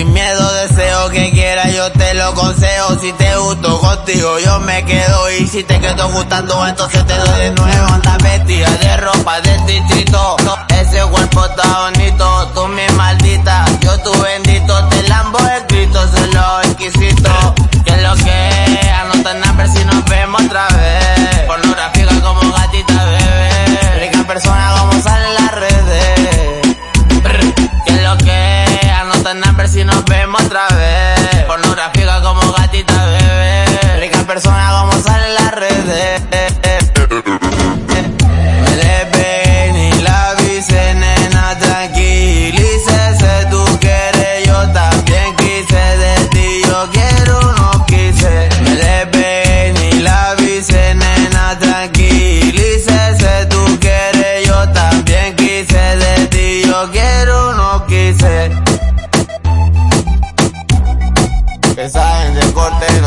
sin miedo deseo que quieras, yo te lo consejo. Si te gusto contigo, yo me quedo. Y si te quedo gustando, entonces te doy de nuevo. Anda vestida de ropa de distrito. Ese cuerpo está bonito, tú mi maldita, yo tu bendito. Te lambo el grito, solo exquisito. otra vez. Pornografía como gatita bebé. Rica persona como sale en las redes. Mensajes de corte